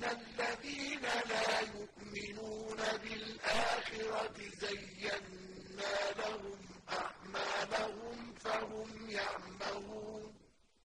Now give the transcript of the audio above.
إِنَّ الَّذِينَ لَا يُؤْمِنُونَ بِالْآخِرَةِ زَيَّنَّا لَهُمْ أَعْمَالَهُمْ فَهُمْ يَعْمَهُونَ